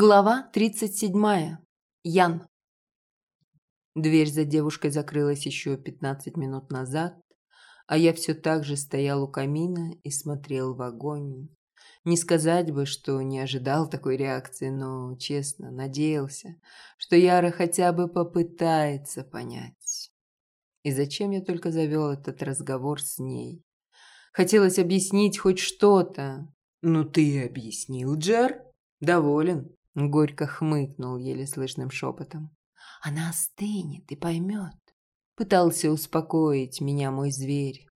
Глава 37. Ян. Дверь за девушкой закрылась еще 15 минут назад, а я все так же стоял у камина и смотрел в огонь. Не сказать бы, что не ожидал такой реакции, но, честно, надеялся, что Яра хотя бы попытается понять. И зачем я только завел этот разговор с ней? Хотелось объяснить хоть что-то. «Ну ты объяснил, Джер?» «Доволен?» Горько хмыкнул еле слышным шепотом. «Она остынет и поймет». Пытался успокоить меня мой зверь.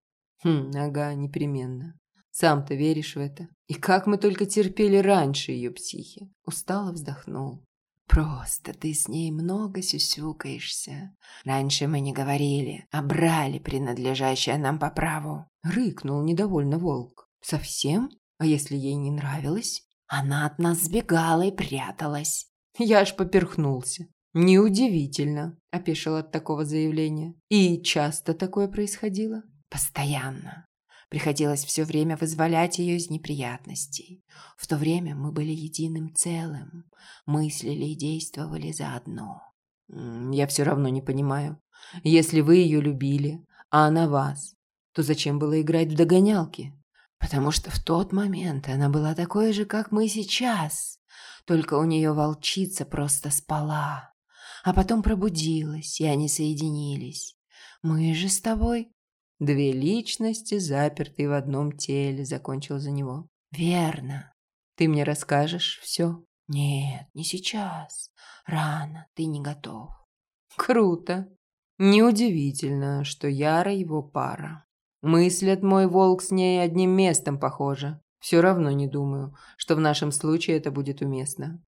Хм, ага, непременно. Сам-то веришь в это? И как мы только терпели раньше ее психи. Устало вздохнул. Просто ты с ней много сюсюкаешься. Раньше мы не говорили, а брали принадлежащее нам по праву. Рыкнул недовольно волк. Совсем? А если ей не нравилось? Она от нас сбегала и пряталась. Я аж поперхнулся. Неудивительно, опешил от такого заявления. И часто такое происходило? Постоянно. Приходилось все время вызволять ее из неприятностей. В то время мы были единым целым, мыслили и действовали заодно. Я все равно не понимаю. Если вы ее любили, а она вас, то зачем было играть в догонялки? Потому что в тот момент она была такой же, как мы сейчас, только у нее волчица просто спала, а потом пробудилась, и они соединились. Мы же с тобой две личности, запертые в одном теле, закончил за него. Верно. Ты мне расскажешь все? Нет, не сейчас. Рано, ты не готов. Круто. Неудивительно, что Яра его пара. Мыслят мой волк с ней одним местом похоже. Все равно не думаю, что в нашем случае это будет уместно.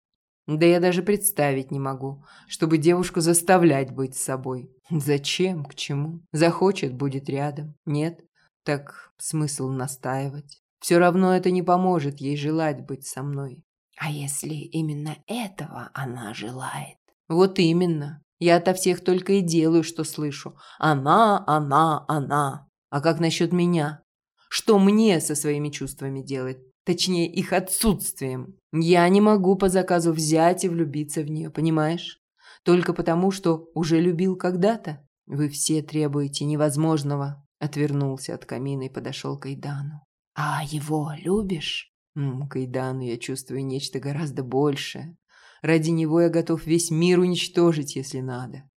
Да я даже представить не могу, чтобы девушку заставлять быть с собой. Зачем, к чему? Захочет, будет рядом. Нет? Так смысл настаивать. Все равно это не поможет ей желать быть со мной. А если именно этого она желает? Вот именно. Я ото всех только и делаю, что слышу. Она, она, она. А как насчет меня? Что мне со своими чувствами делать? Точнее, их отсутствием. Я не могу по заказу взять и влюбиться в нее, понимаешь? Только потому, что уже любил когда-то. Вы все требуете невозможного. Отвернулся от камина и подошел к Айдану. А его любишь? М, к Айдану я чувствую нечто гораздо большее. Ради него я готов весь мир уничтожить, если надо.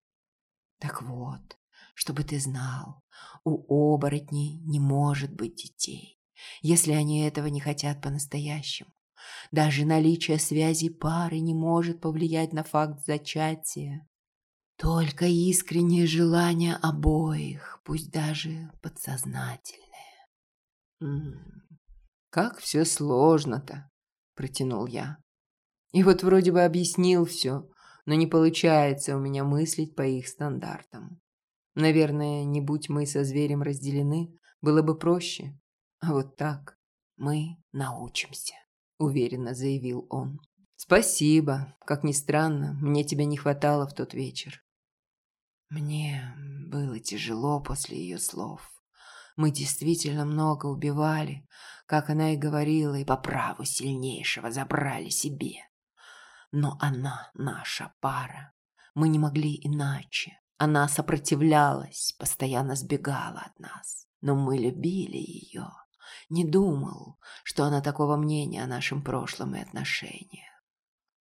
Так вот, чтобы ты знал, у оборотней не может быть детей, если они этого не хотят по-настоящему. Даже наличие связи пары не может повлиять на факт зачатия. Только искреннее желание обоих, пусть даже подсознательное. «Как все сложно-то!» – протянул я. И вот вроде бы объяснил все, но не получается у меня мыслить по их стандартам. Наверное, не будь мы со зверем разделены, было бы проще. А вот так мы научимся, уверенно заявил он. Спасибо. Как ни странно, мне тебя не хватало в тот вечер. Мне было тяжело после ее слов. Мы действительно много убивали, как она и говорила, и по праву сильнейшего забрали себе. Но она наша пара. Мы не могли иначе. Она сопротивлялась, постоянно сбегала от нас. Но мы любили ее. Не думал, что она такого мнения о нашем прошлом и отношениях.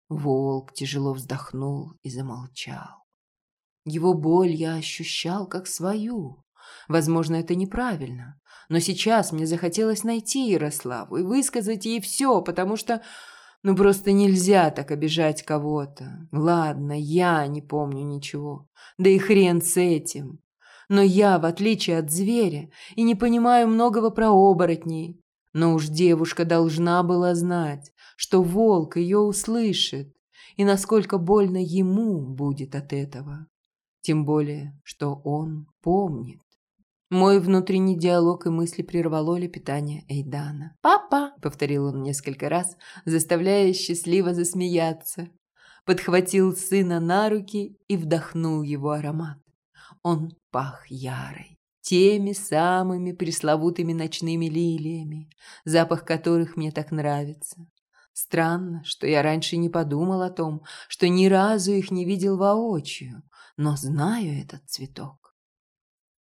Волк тяжело вздохнул и замолчал. Его боль я ощущал как свою. Возможно, это неправильно. Но сейчас мне захотелось найти Ярославу и высказать ей все, потому что ну просто нельзя так обижать кого-то. Ладно, я не помню ничего. Да и хрен с этим. Но я, в отличие от зверя, и не понимаю многого про оборотней. Но уж девушка должна была знать, что волк ее услышит, и насколько больно ему будет от этого. Тем более, что он помнит. Мой внутренний диалог и мысли прервало лепетание Эйдана. «Папа!» — повторил он несколько раз, заставляя счастливо засмеяться. Подхватил сына на руки и вдохнул его аромат. Он пах ярой, теми самыми пресловутыми ночными лилиями, запах которых мне так нравится. Странно, что я раньше не подумал о том, что ни разу их не видел воочию, но знаю этот цветок.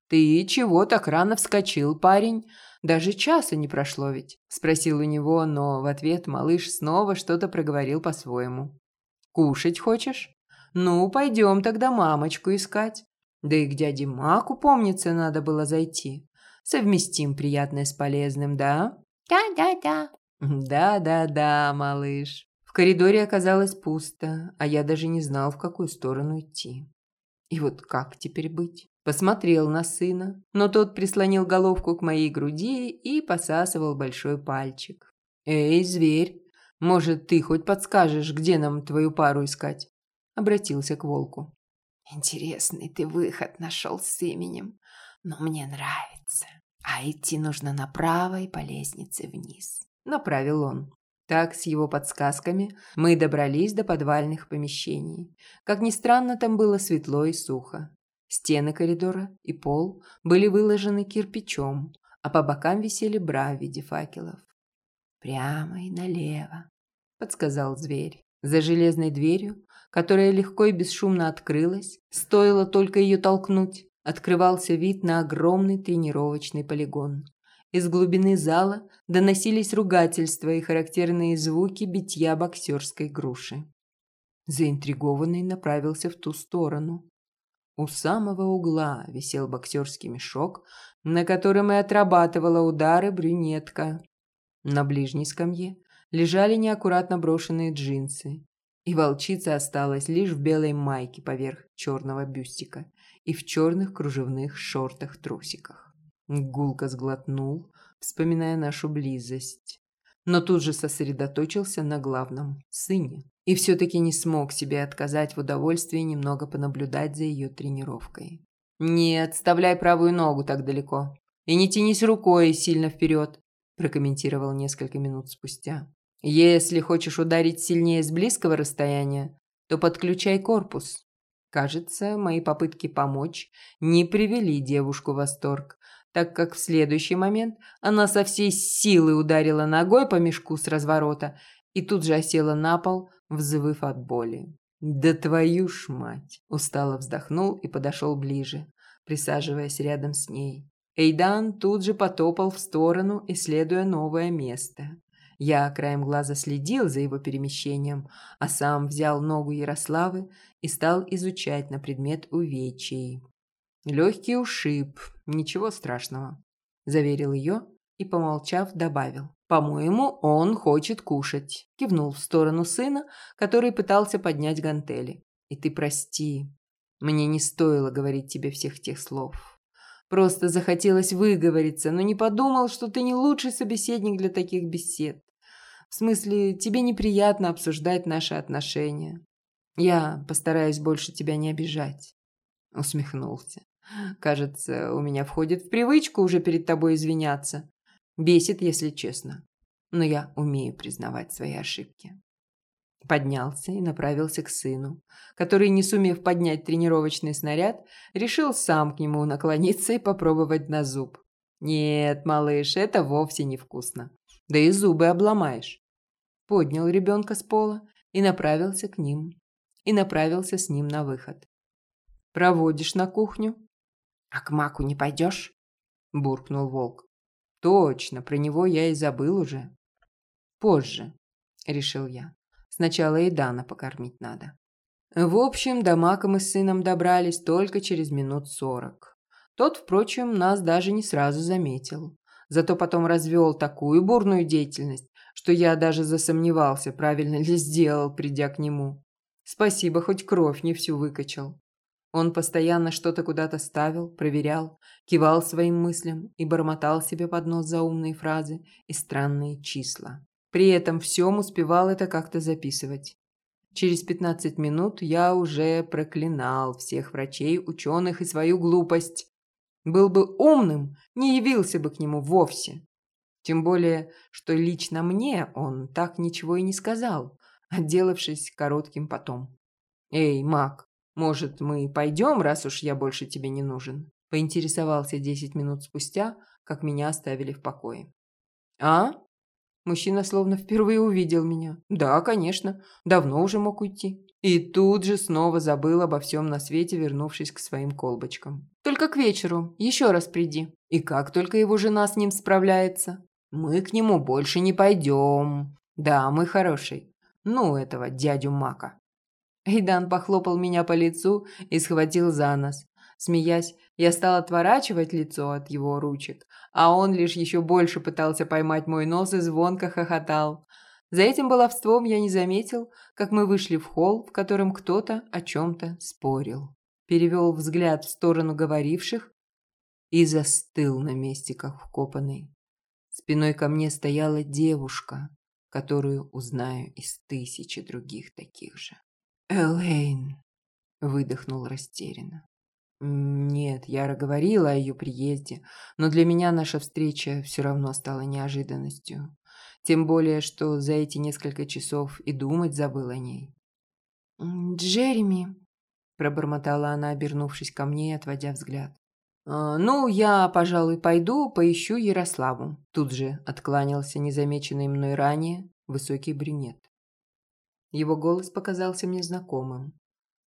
«Ты чего так рано вскочил, парень? Даже часа не прошло ведь?» – спросил у него, но в ответ малыш снова что-то проговорил по-своему. «Кушать хочешь? Ну, пойдем тогда мамочку искать. Да и к дяде Маку, помнится, надо было зайти. Совместим приятное с полезным, да?» «Да-да-да», «Да-да-да, малыш». В коридоре оказалось пусто, а я даже не знал, в какую сторону идти. И вот как теперь быть? Посмотрел на сына, но тот прислонил головку к моей груди и посасывал большой пальчик. «Эй, зверь, может, ты хоть подскажешь, где нам твою пару искать?» Обратился к волку. «Интересный ты выход нашел с именем, но мне нравится. А идти нужно направо и по лестнице вниз направил он. Так, с его подсказками, мы добрались до подвальных помещений. Как ни странно, там было светло и сухо. Стены коридора и пол были выложены кирпичом, а по бокам висели бра в виде факелов. «Прямо и налево», — подсказал зверь. За железной дверью, которая легко и бесшумно открылась, стоило только ее толкнуть, открывался вид на огромный тренировочный полигон. Из глубины зала доносились ругательства и характерные звуки битья боксерской груши. Заинтригованный направился в ту сторону. У самого угла висел боксерский мешок, на котором и отрабатывала удары брюнетка. На ближней скамье лежали неаккуратно брошенные джинсы, и волчица осталась лишь в белой майке поверх черного бюстика и в черных кружевных шортах-трусиках. Гулко сглотнул, вспоминая нашу близость. Но тут же сосредоточился на главном – сыне. И все-таки не смог себе отказать в удовольствии немного понаблюдать за ее тренировкой. «Не отставляй правую ногу так далеко. И не тянись рукой сильно вперед», – прокомментировал несколько минут спустя. «Если хочешь ударить сильнее с близкого расстояния, то подключай корпус». Кажется, мои попытки помочь не привели девушку в восторг, так как в следующий момент она со всей силы ударила ногой по мешку с разворота и тут же осела на пол, взвыв от боли. «Да твою ж мать!» – устало вздохнул и подошел ближе, присаживаясь рядом с ней. Эйдан тут же потопал в сторону, исследуя новое место. Я краем глаза следил за его перемещением, а сам взял ногу Ярославы и стал изучать на предмет увечий. Легкий ушиб, ничего страшного», – заверил ее и, помолчав, добавил. «По-моему, он хочет кушать», – кивнул в сторону сына, который пытался поднять гантели. «И ты прости, мне не стоило говорить тебе всех тех слов. Просто захотелось выговориться, но не подумал, что ты не лучший собеседник для таких бесед. В смысле, тебе неприятно обсуждать наши отношения. Я постараюсь больше тебя не обижать», – усмехнулся. Кажется, у меня входит в привычку уже перед тобой извиняться. Бесит, если честно. Но я умею признавать свои ошибки. Поднялся и направился к сыну, который, не сумев поднять тренировочный снаряд, решил сам к нему наклониться и попробовать на зуб. «Нет, малыш, это вовсе невкусно. Да и зубы обломаешь». Поднял ребенка с пола и направился к ним. И направился с ним на выход. «Проводишь на кухню?» «А к маку не пойдешь?» – буркнул волк. «Точно, про него я и забыл уже». «Позже», – решил я. «Сначала и Дана покормить надо». В общем, до мака мы с сыном добрались только через минут сорок. Тот, впрочем, нас даже не сразу заметил. Зато потом развел такую бурную деятельность, что я даже засомневался, правильно ли сделал, придя к нему. Спасибо, хоть кровь не всю выкачал. Он постоянно что-то куда-то ставил, проверял, кивал своим мыслям и бормотал себе под нос заумные фразы и странные числа. При этом всем успевал это как-то записывать. Через 15 минут я уже проклинал всех врачей, ученых и свою глупость. Был бы умным, не явился бы к нему вовсе. Тем более, что лично мне он так ничего и не сказал, отделавшись коротким потом. «Эй, Мак, «Может, мы пойдем, раз уж я больше тебе не нужен?» Поинтересовался десять минут спустя, как меня оставили в покое. «А?» Мужчина словно впервые увидел меня. Да, конечно, давно уже мог уйти. И тут же снова забыл обо всем на свете, вернувшись к своим колбочкам. Только к вечеру, еще раз приди. И как только его жена с ним справляется, мы к нему больше не пойдем. Да, мы хороший. Ну, этого дядю Мака. Эйдан похлопал меня по лицу и схватил за нос. Смеясь, я стал отворачивать лицо от его ручек, а он лишь еще больше пытался поймать мой нос и звонко хохотал. За этим баловством я не заметил, как мы вышли в холл, в котором кто-то о чем-то спорил. Перевел взгляд в сторону говоривших и застыл на месте, как вкопанный. Спиной ко мне стояла девушка, которую узнаю из тысячи других таких же. «Элейн!» – выдохнул растерянно. Нет, Яра говорила о ее приезде, но для меня наша встреча все равно стала неожиданностью. Тем более, что за эти несколько часов и думать забыл о ней. «Джереми», – пробормотала она, обернувшись ко мне и отводя взгляд. «А, «Ну, я, пожалуй, пойду поищу Ярославу», – тут же откланялся незамеченный мной ранее высокий брюнет. Его голос показался мне знакомым.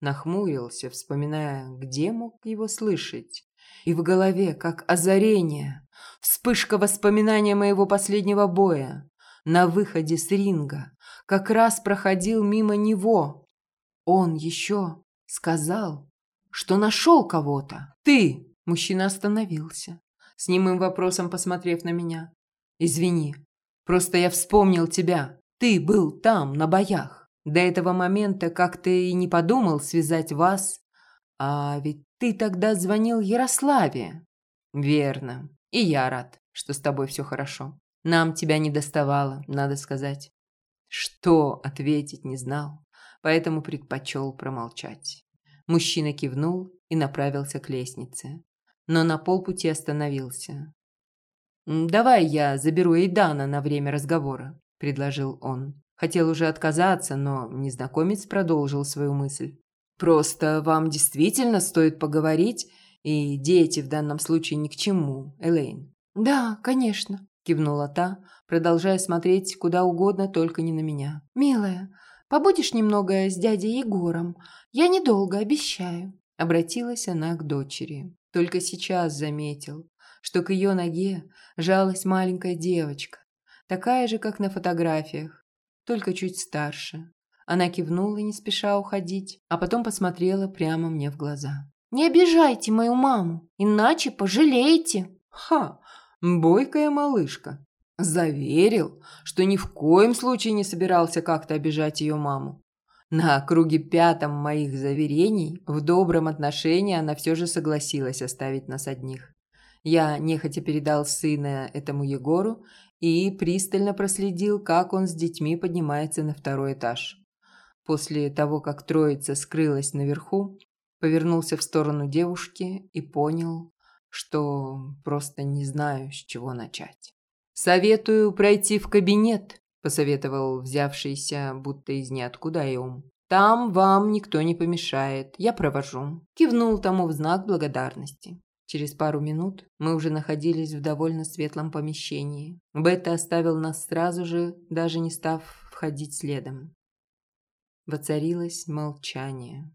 Нахмурился, вспоминая, где мог его слышать. И в голове, как озарение, вспышка воспоминания моего последнего боя. На выходе с ринга как раз проходил мимо него. Он еще сказал, что нашел кого-то. «Ты!» – мужчина остановился, с немым вопросом посмотрев на меня. «Извини, просто я вспомнил тебя. Ты был там, на боях. До этого момента как-то и не подумал связать вас. А ведь ты тогда звонил Ярославе. Верно. И я рад, что с тобой все хорошо. Нам тебя не доставало, надо сказать. Что ответить не знал, поэтому предпочел промолчать. Мужчина кивнул и направился к лестнице, но на полпути остановился. «Давай я заберу Эйдана на время разговора», – предложил он. Хотел уже отказаться, но незнакомец продолжил свою мысль. «Просто вам действительно стоит поговорить, и дети в данном случае ни к чему, Элейн». «Да, конечно», – кивнула та, продолжая смотреть куда угодно, только не на меня. «Милая, побудешь немного с дядей Егором? Я недолго, обещаю». Обратилась она к дочери. Только сейчас заметил, что к ее ноге жалась маленькая девочка, такая же, как на фотографиях, только чуть старше. Она кивнула, не спеша уходить, а потом посмотрела прямо мне в глаза. «Не обижайте мою маму, иначе пожалеете!» «Ха! Бойкая малышка!» Заверил, что ни в коем случае не собирался как-то обижать ее маму. На круге пятом моих заверений в добром отношении она все же согласилась оставить нас одних. Я нехотя передал сына этому Егору и пристально проследил, как он с детьми поднимается на второй этаж. После того, как троица скрылась наверху, повернулся в сторону девушки и понял, что просто не знаю, с чего начать. «Советую пройти в кабинет», – посоветовал взявшийся будто из ниоткуда Эум. «Там вам никто не помешает, я провожу», – кивнул тому в знак благодарности. Через пару минут мы уже находились в довольно светлом помещении. Бетта оставил нас сразу же, даже не став входить следом. Воцарилось молчание.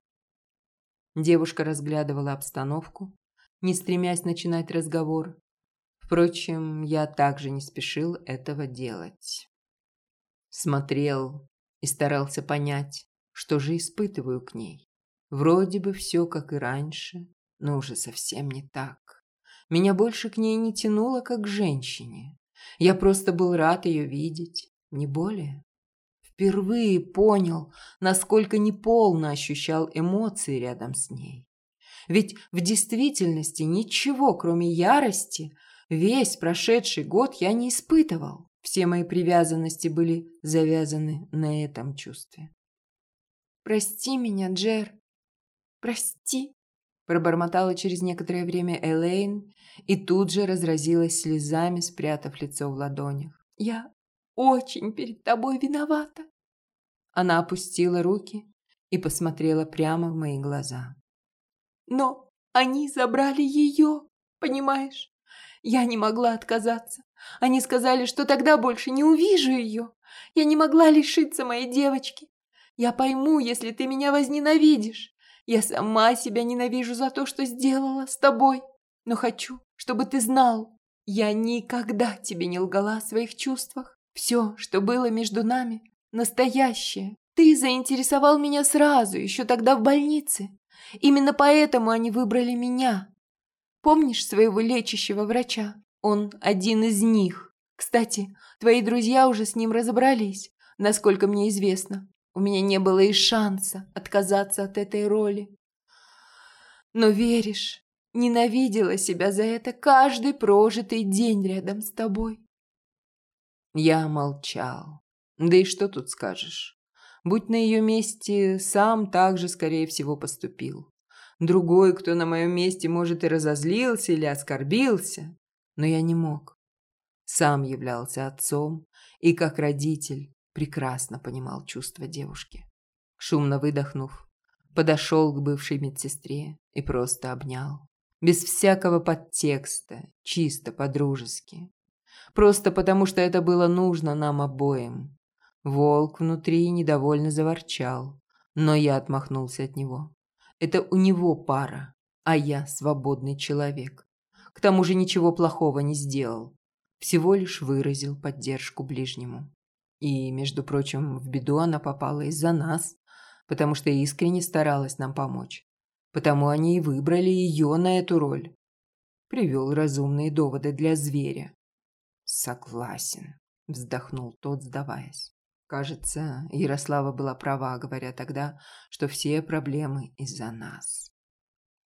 Девушка разглядывала обстановку, не стремясь начинать разговор. Впрочем, я также не спешил этого делать. Смотрел и старался понять, что же испытываю к ней. Вроде бы все как и раньше, но уже совсем не так. Меня больше к ней не тянуло, как к женщине. Я просто был рад ее видеть, не более. Впервые понял, насколько неполно ощущал эмоции рядом с ней. Ведь в действительности ничего, кроме ярости, весь прошедший год я не испытывал. Все мои привязанности были завязаны на этом чувстве. «Прости меня, Джер. Прости». Пробормотала через некоторое время Элейн и тут же разразилась слезами, спрятав лицо в ладонях. «Я очень перед тобой виновата!» Она опустила руки и посмотрела прямо в мои глаза. «Но они забрали ее, понимаешь? Я не могла отказаться. Они сказали, что тогда больше не увижу ее. Я не могла лишиться моей девочки. Я пойму, если ты меня возненавидишь. Я сама себя ненавижу за то, что сделала с тобой. Но хочу, чтобы ты знал, я никогда тебе не лгала о своих чувствах. Все, что было между нами, настоящее. Ты заинтересовал меня сразу, еще тогда в больнице. Именно поэтому они выбрали меня. Помнишь своего лечащего врача? Он один из них. Кстати, твои друзья уже с ним разобрались, насколько мне известно. У меня не было и шанса отказаться от этой роли. Но веришь, ненавидела себя за это каждый прожитый день рядом с тобой. Я молчал. Да и что тут скажешь? Будь на ее месте, сам так же, скорее всего, поступил. Другой, кто на моем месте, может, и разозлился или оскорбился, но я не мог. Сам являлся отцом и, как родитель, прекрасно понимал чувства девушки. Шумно выдохнув, подошел к бывшей медсестре и просто обнял. Без всякого подтекста, чисто по-дружески. Просто потому, что это было нужно нам обоим. Волк внутри недовольно заворчал, но я отмахнулся от него. Это у него пара, а я свободный человек. К тому же ничего плохого не сделал. Всего лишь выразил поддержку ближнему. И, между прочим, в беду она попала из-за нас, потому что искренне старалась нам помочь. Потому они и выбрали ее на эту роль. Привел разумные доводы для зверя. «Согласен», – вздохнул тот, сдаваясь. Кажется, Ярослава была права, говоря тогда, что все проблемы из-за нас.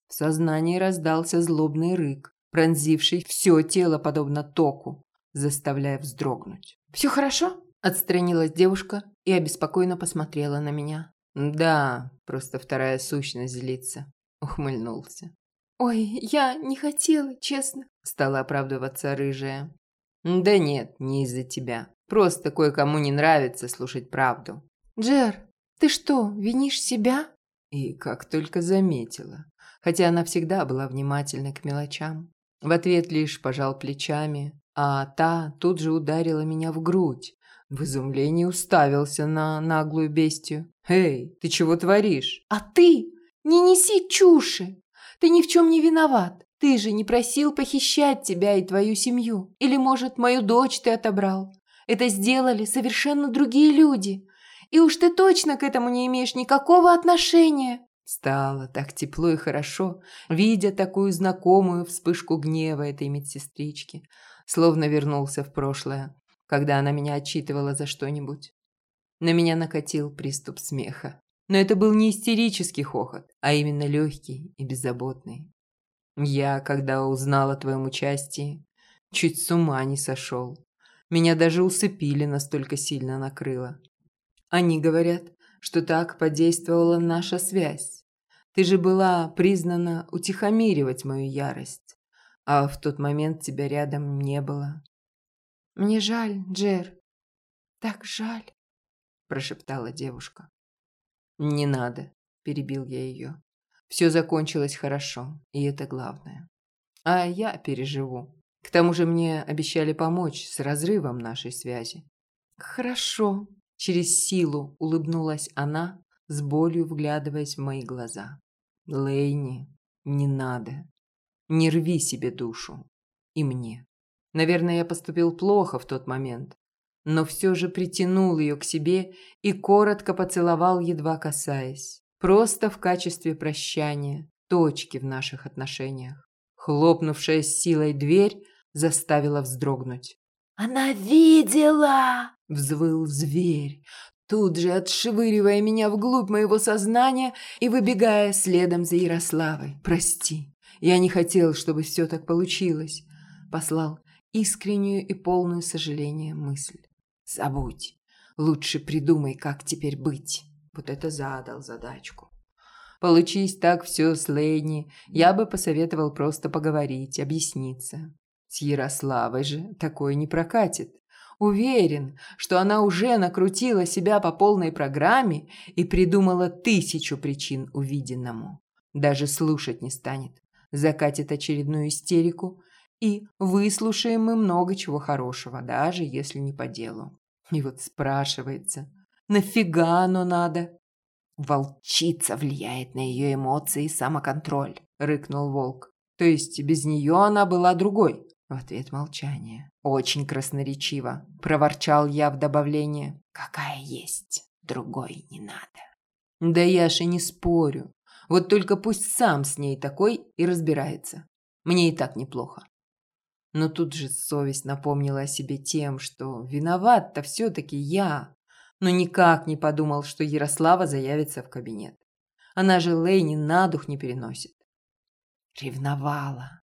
В сознании раздался злобный рык, пронзивший все тело подобно току, заставляя вздрогнуть. «Все хорошо?» – отстранилась девушка и обеспокоенно посмотрела на меня. «Да, просто вторая сущность злится», – ухмыльнулся. «Ой, я не хотела, честно», – стала оправдываться рыжая. «Да нет, не из-за тебя. Просто кое-кому не нравится слушать правду. Джер, ты что, винишь себя? И как только заметила. Хотя она всегда была внимательна к мелочам. В ответ лишь пожал плечами, а та тут же ударила меня в грудь. В изумлении уставился на наглую бестию. «Эй, ты чего творишь?» «А ты не неси чуши! Ты ни в чем не виноват. Ты же не просил похищать тебя и твою семью. Или, может, мою дочь ты отобрал. Это сделали совершенно другие люди. И уж ты точно к этому не имеешь никакого отношения. Стало так тепло и хорошо, видя такую знакомую вспышку гнева этой медсестрички, словно вернулся в прошлое, когда она меня отчитывала за что-нибудь. На меня накатил приступ смеха. Но это был не истерический хохот, а именно легкий и беззаботный. Я, когда узнал о твоем участии, чуть с ума не сошел. Меня даже усыпили, настолько сильно накрыло. Они говорят, что так подействовала наша связь. Ты же была признана утихомиривать мою ярость, а в тот момент тебя рядом не было. Мне жаль, Джер. Так жаль, прошептала девушка. Не надо, перебил я ее. Все закончилось хорошо, и это главное. А я переживу. К тому же мне обещали помочь с разрывом нашей связи. Хорошо. Через силу улыбнулась она, с болью вглядываясь в мои глаза. Лейни, не надо. Не рви себе душу. И мне. Наверное, я поступил плохо в тот момент, но все же притянул ее к себе и коротко поцеловал, едва касаясь. Просто в качестве прощания, точки в наших отношениях. Хлопнувшая с силой дверь заставила вздрогнуть. «Она видела!» – взвыл зверь, тут же отшвыривая меня вглубь моего сознания и выбегая следом за Ярославой. «Прости, я не хотел, чтобы все так получилось», – послал искреннюю и полную сожаления мысль. «Забудь, лучше придумай, как теперь быть». Вот это задал задачку. Получись так все с Лейни, я бы посоветовал просто поговорить, объясниться. С Ярославой же такое не прокатит. Уверен, что она уже накрутила себя по полной программе и придумала тысячу причин увиденному. Даже слушать не станет. Закатит очередную истерику И выслушаем мы много чего хорошего, даже если не по делу. И вот спрашивается, нафига оно надо? Волчица влияет на ее эмоции и самоконтроль, рыкнул волк. То есть без нее она была другой. В ответ молчание. Очень красноречиво, проворчал я в добавление. Какая есть, другой не надо. Да я же не спорю. Вот только пусть сам с ней такой и разбирается. Мне и так неплохо. Но тут же совесть напомнила о себе тем, что виноват-то все-таки я, но никак не подумал, что Ярослава заявится в кабинет. Она же Лейни на дух не переносит. Ревновала.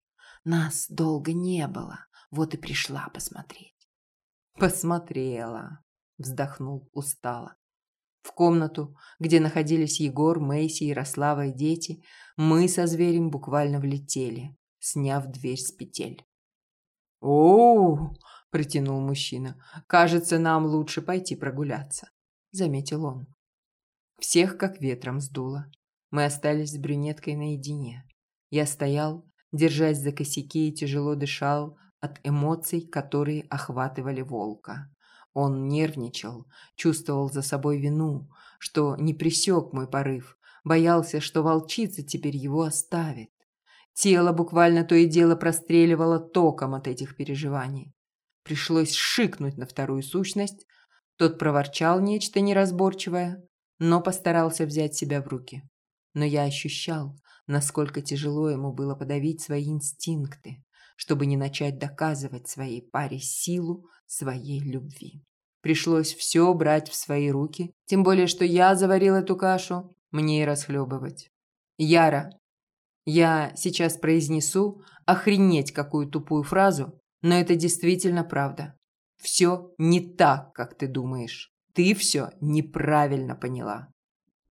Нас долго не было, вот и пришла посмотреть. Посмотрела, вздохнул устало. В комнату, где находились Егор, Мэйси, Ярослава и дети, мы со зверем буквально влетели, сняв дверь с петель. «О, – протянул мужчина. Кажется, нам лучше пойти прогуляться, заметил он. Всех как ветром сдуло. Мы остались с брюнеткой наедине. Я стоял, держась за косяки и тяжело дышал от эмоций, которые охватывали волка. Он нервничал, чувствовал за собой вину, что не пресек мой порыв, боялся, что волчица теперь его оставит. Тело буквально то и дело простреливало током от этих переживаний. Пришлось шикнуть на вторую сущность. Тот проворчал нечто неразборчивое, но постарался взять себя в руки. Но я ощущал, насколько тяжело ему было подавить свои инстинкты, чтобы не начать доказывать своей паре силу своей любви. Пришлось все брать в свои руки, тем более, что я заварил эту кашу, мне и расхлебывать. Яра, я сейчас произнесу охренеть какую тупую фразу, но это действительно правда. Все не так, как ты думаешь. Ты все неправильно поняла.